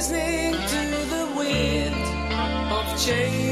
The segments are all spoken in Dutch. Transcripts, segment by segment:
Listening to the wind of change.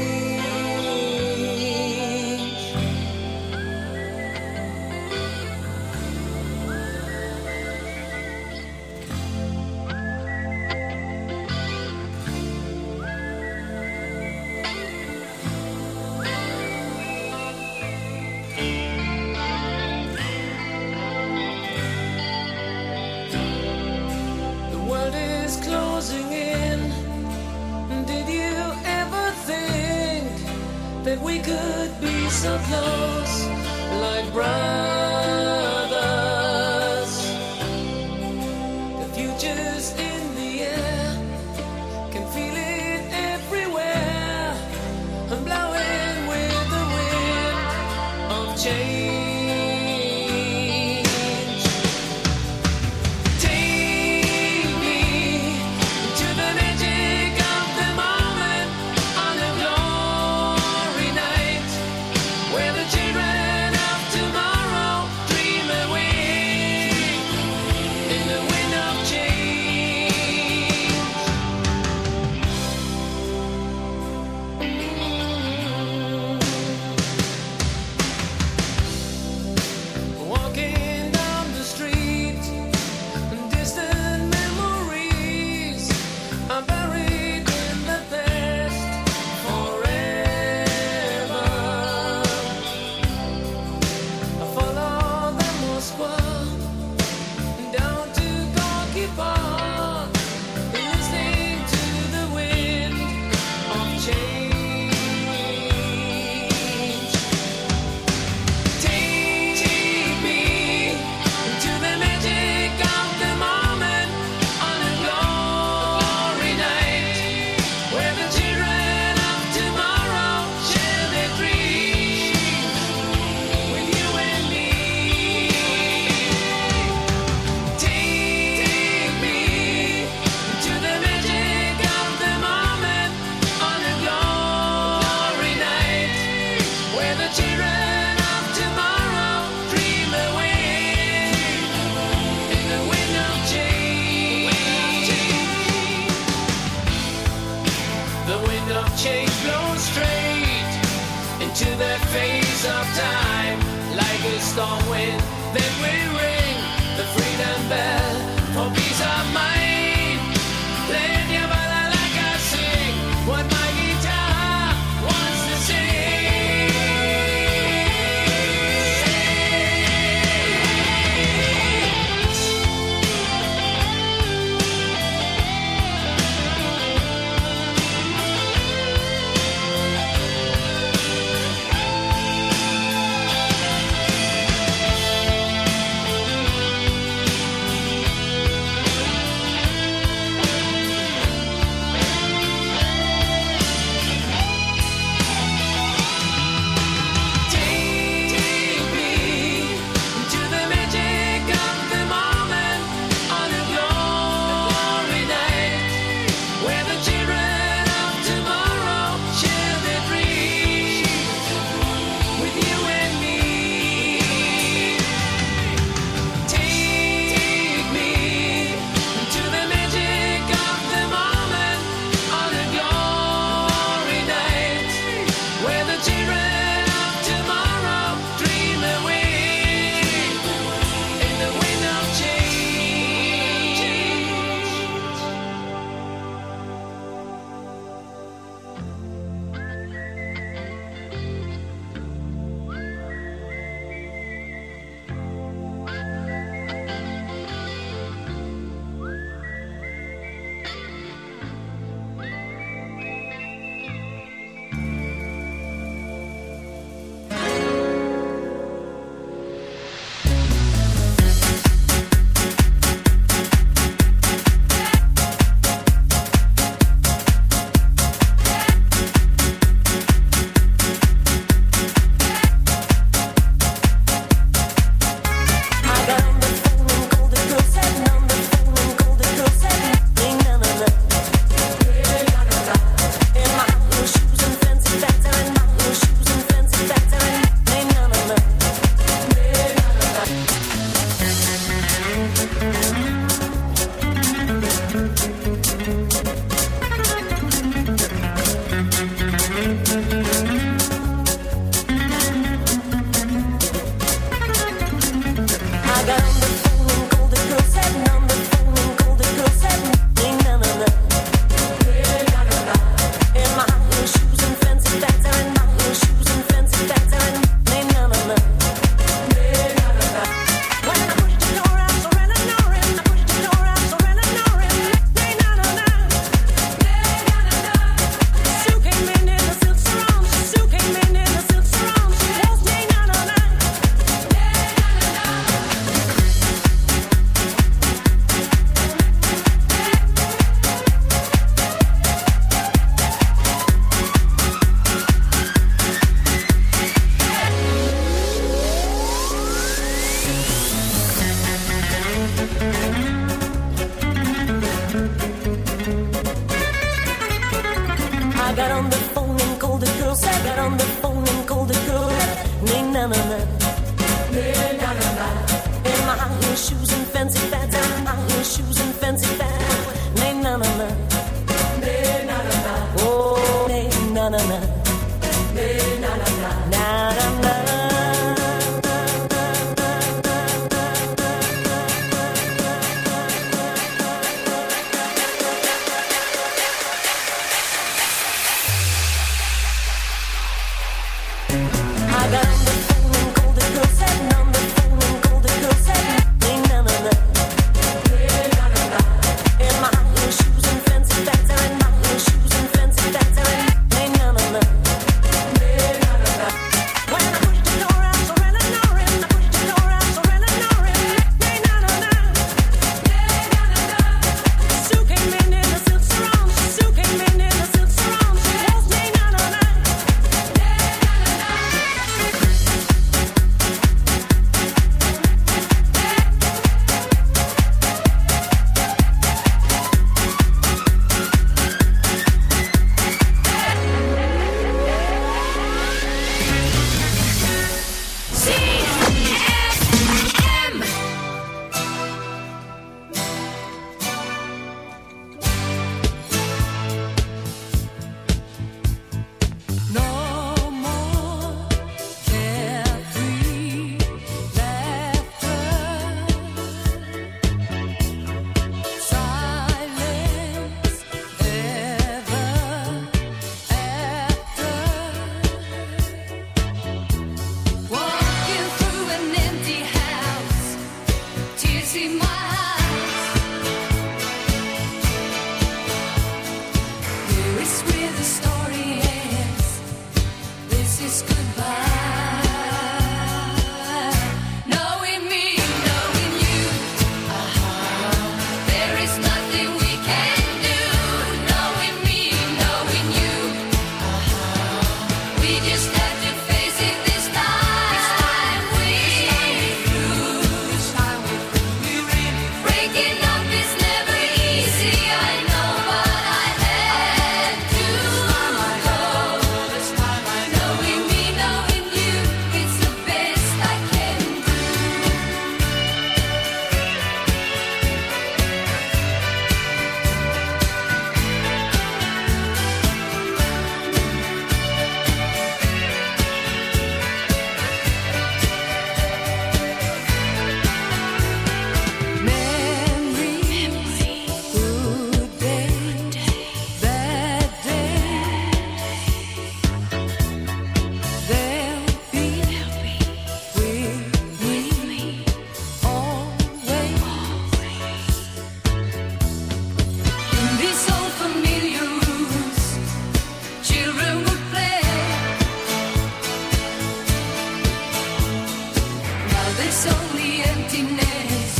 It's only emptiness,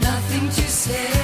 nothing to say.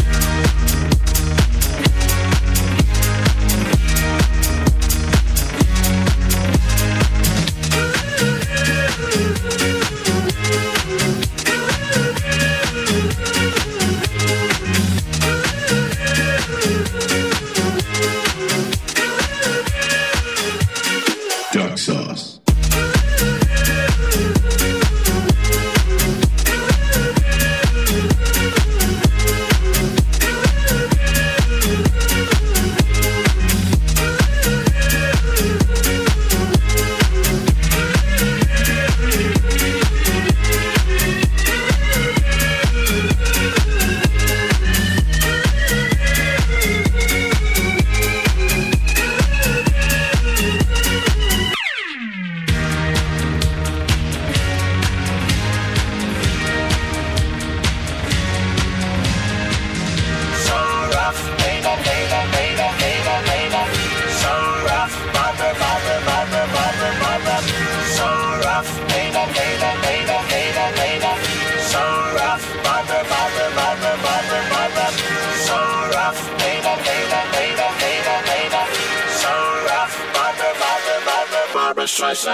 must.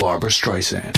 Barbara Streisand.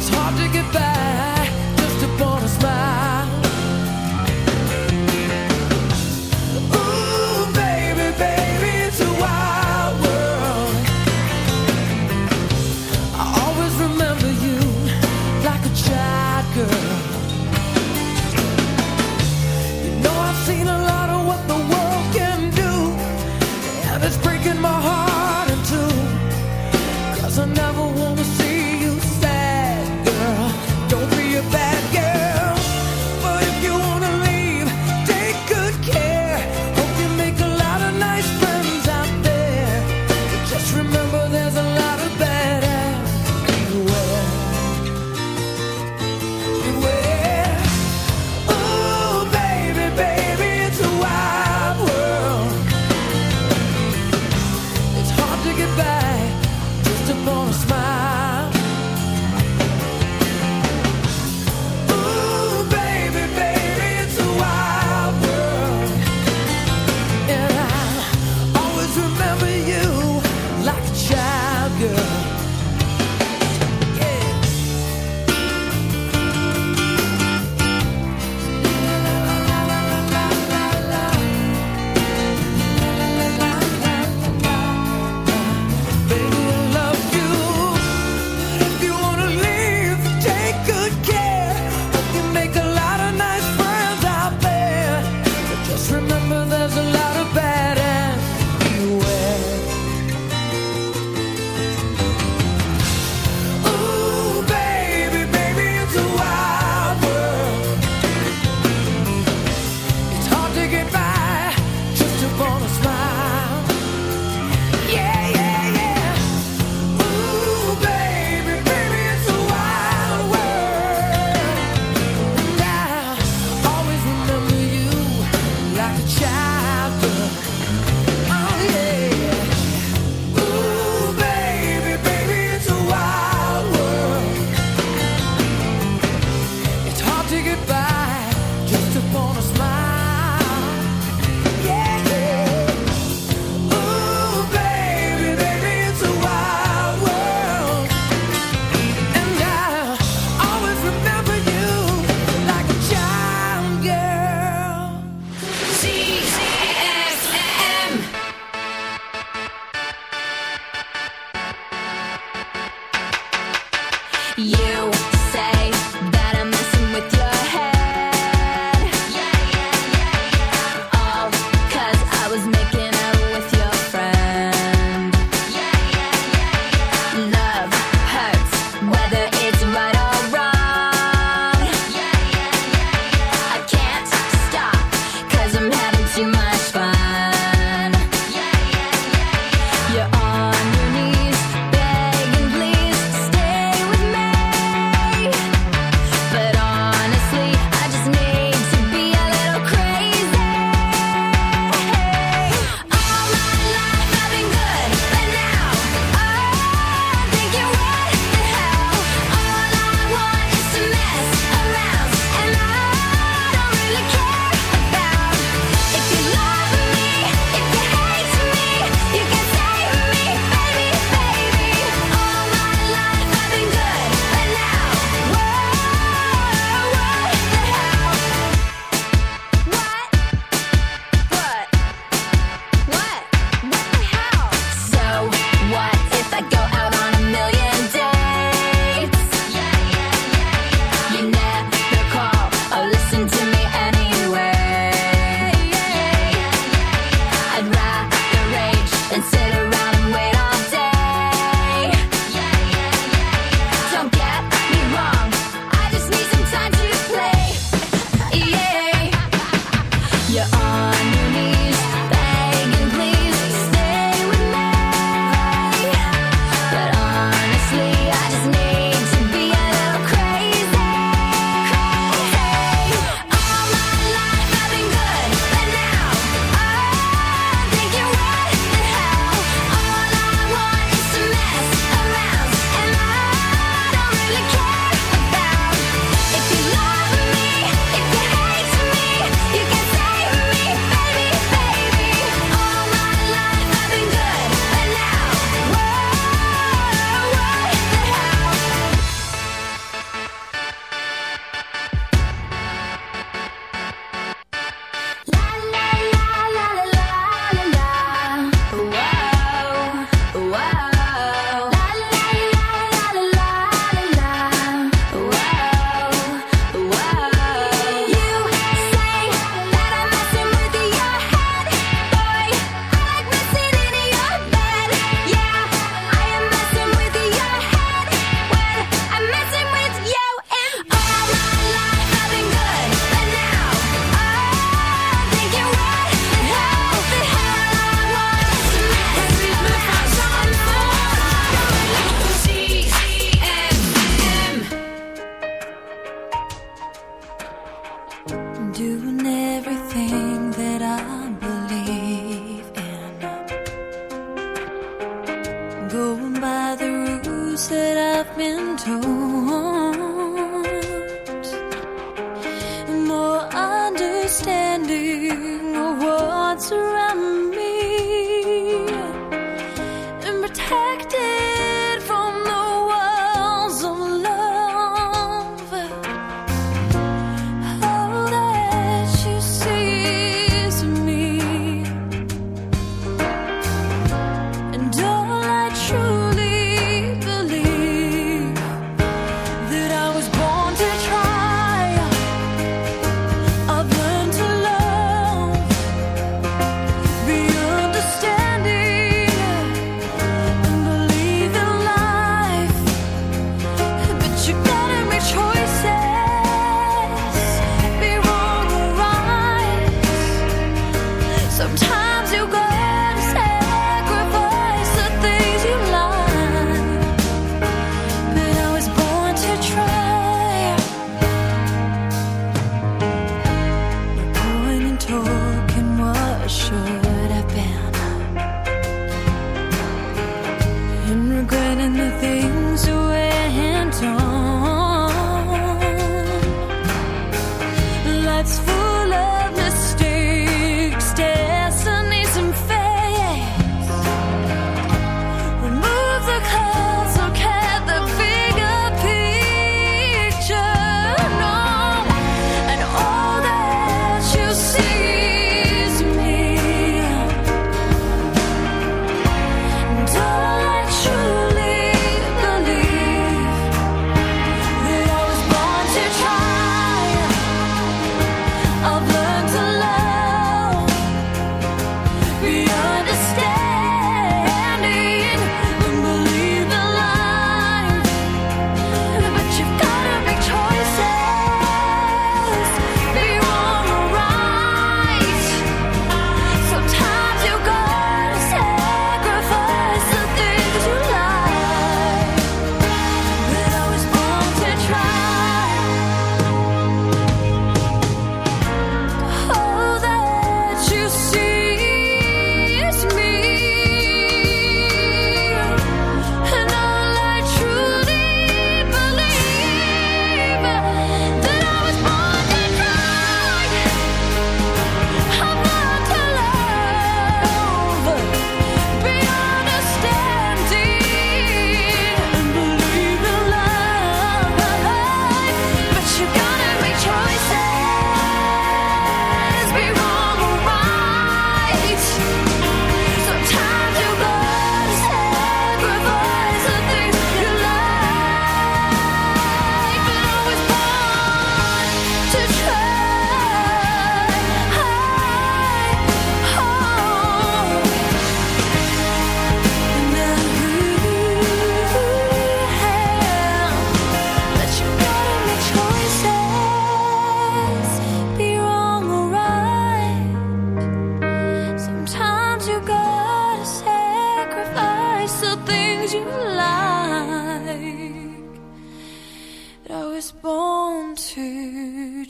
It's hard to get back.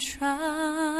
try.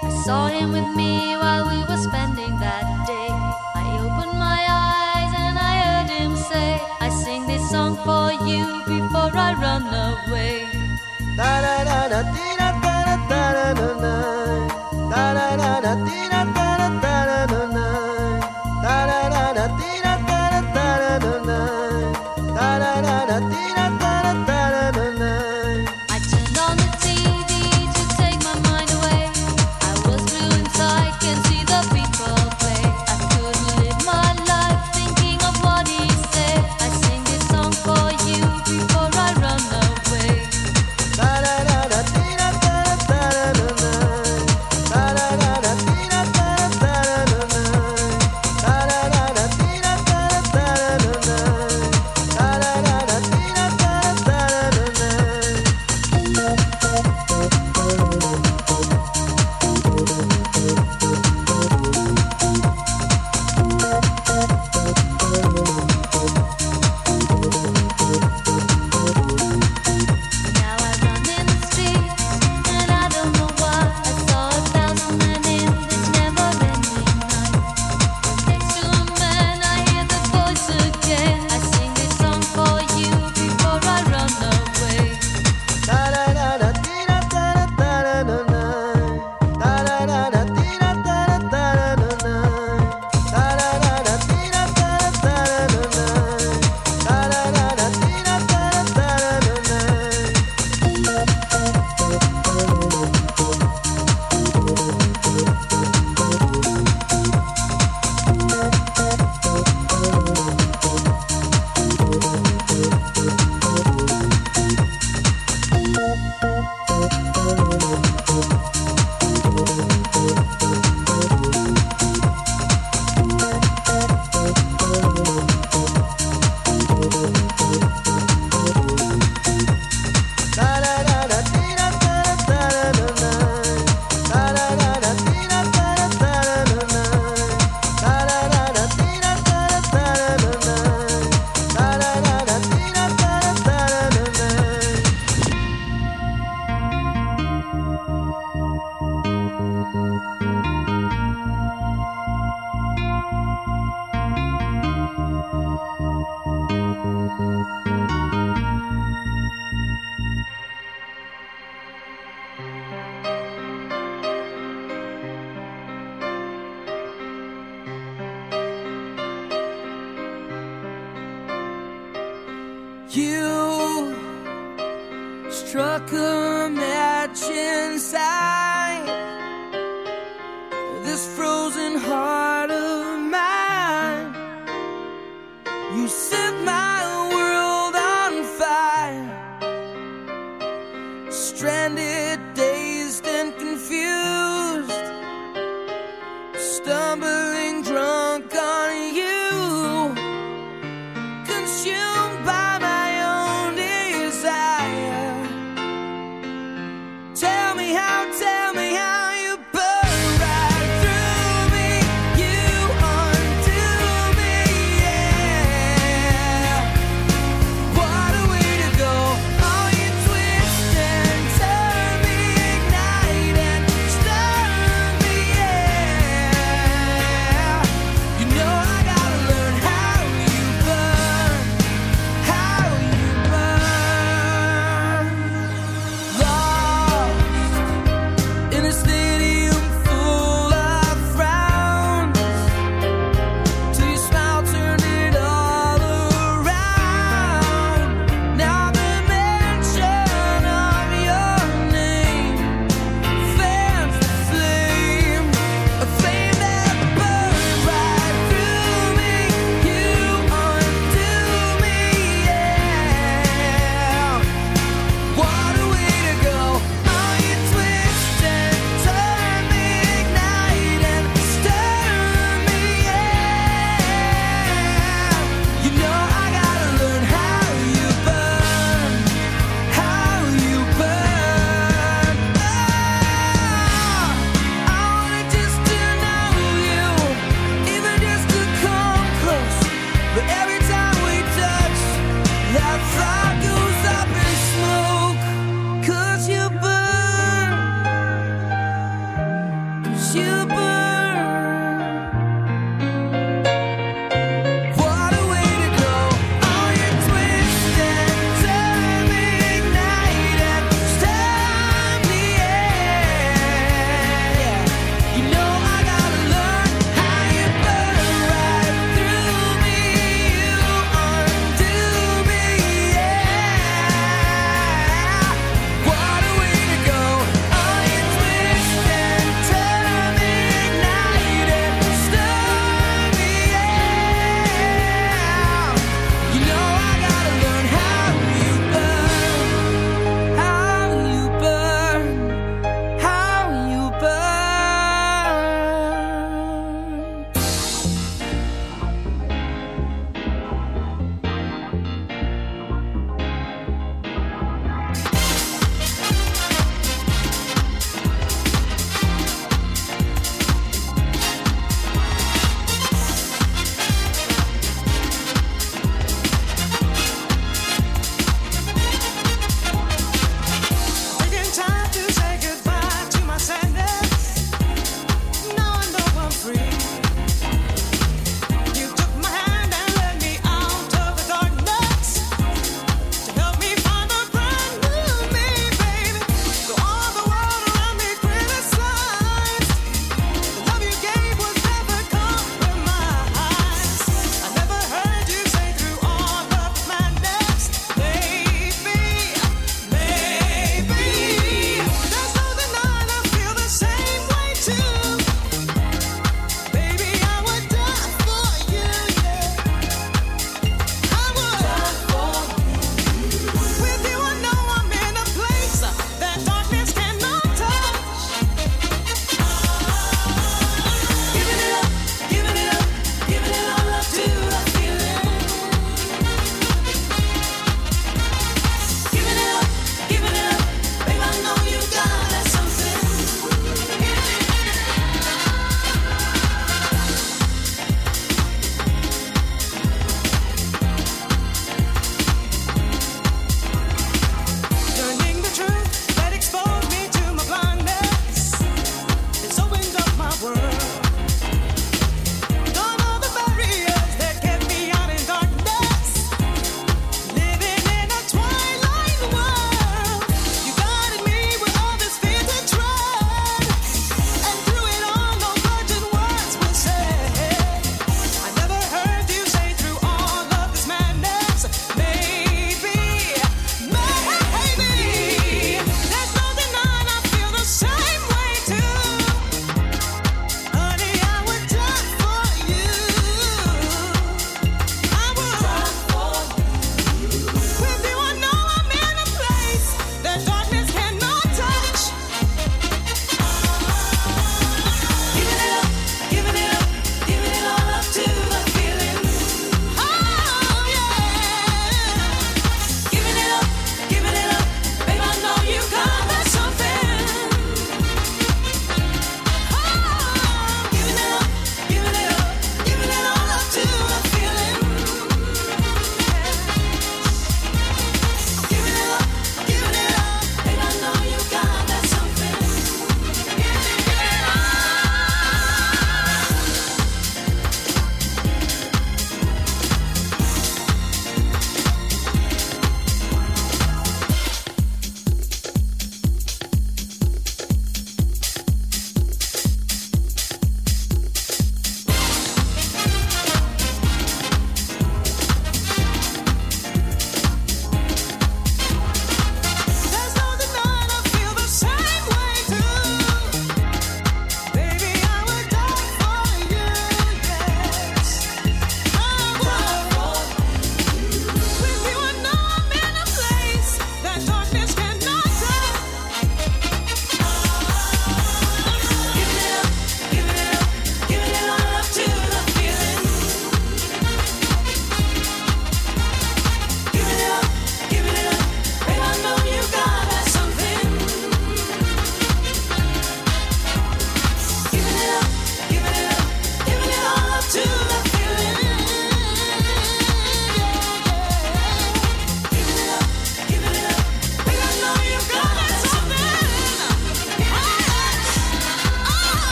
Saw him with me while we were spending that day. I opened my eyes and I heard him say, I sing this song for you before I run away. I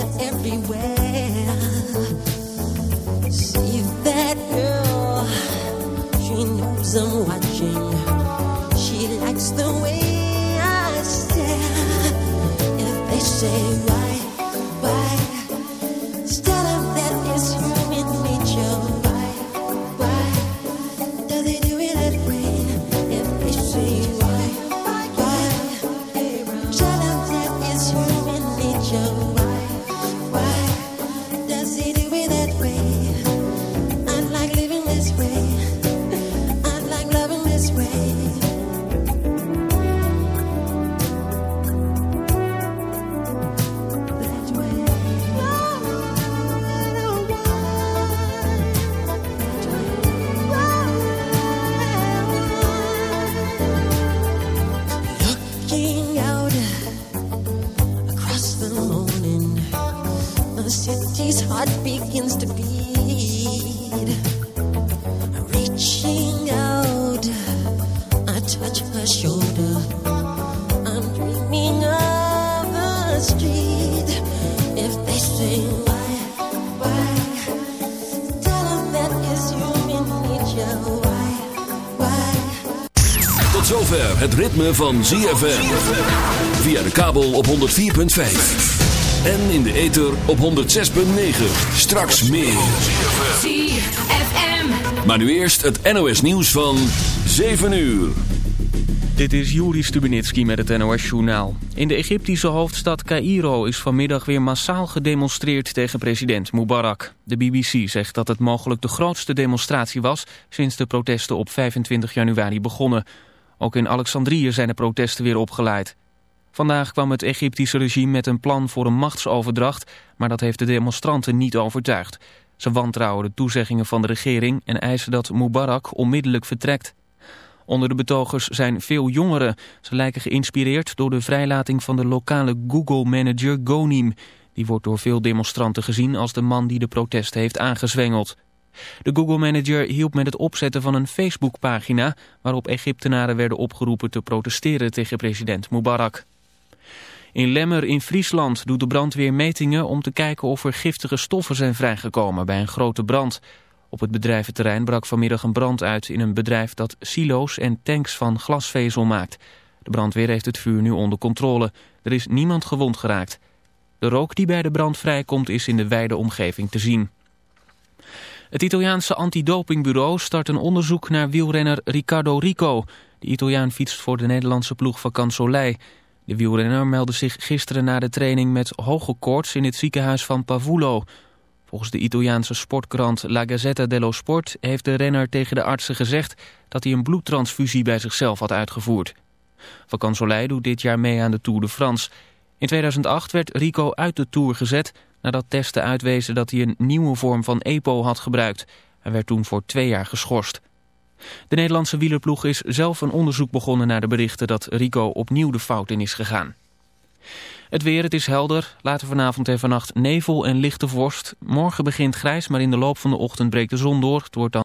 everywhere. See that girl, she knows I'm watching. She likes the way I stare. If they say why, ritme van ZFM. Via de kabel op 104.5. En in de ether op 106.9. Straks meer. ZFM. Maar nu eerst het NOS nieuws van 7 uur. Dit is Juri Stubenitski met het NOS-journaal. In de Egyptische hoofdstad Cairo is vanmiddag weer massaal gedemonstreerd tegen president Mubarak. De BBC zegt dat het mogelijk de grootste demonstratie was sinds de protesten op 25 januari begonnen. Ook in Alexandrië zijn de protesten weer opgeleid. Vandaag kwam het Egyptische regime met een plan voor een machtsoverdracht, maar dat heeft de demonstranten niet overtuigd. Ze wantrouwen de toezeggingen van de regering en eisen dat Mubarak onmiddellijk vertrekt. Onder de betogers zijn veel jongeren. Ze lijken geïnspireerd door de vrijlating van de lokale Google-manager Gonim. Die wordt door veel demonstranten gezien als de man die de protesten heeft aangezwengeld. De Google-manager hielp met het opzetten van een Facebookpagina... waarop Egyptenaren werden opgeroepen te protesteren tegen president Mubarak. In Lemmer in Friesland doet de brandweer metingen om te kijken of er giftige stoffen zijn vrijgekomen bij een grote brand. Op het bedrijventerrein brak vanmiddag een brand uit in een bedrijf dat silo's en tanks van glasvezel maakt. De brandweer heeft het vuur nu onder controle. Er is niemand gewond geraakt. De rook die bij de brand vrijkomt is in de wijde omgeving te zien. Het Italiaanse antidopingbureau start een onderzoek naar wielrenner Riccardo Rico. De Italiaan fietst voor de Nederlandse ploeg van Cansolei. De wielrenner meldde zich gisteren na de training met hoge koorts in het ziekenhuis van Pavulo. Volgens de Italiaanse sportkrant La Gazzetta dello Sport heeft de renner tegen de artsen gezegd dat hij een bloedtransfusie bij zichzelf had uitgevoerd. Van Cansolei doet dit jaar mee aan de Tour de France. In 2008 werd Rico uit de Tour gezet nadat testen uitwezen dat hij een nieuwe vorm van EPO had gebruikt. Hij werd toen voor twee jaar geschorst. De Nederlandse wielerploeg is zelf een onderzoek begonnen naar de berichten dat Rico opnieuw de fout in is gegaan. Het weer, het is helder. Later vanavond en vannacht nevel en lichte vorst. Morgen begint grijs, maar in de loop van de ochtend breekt de zon door. Het wordt dan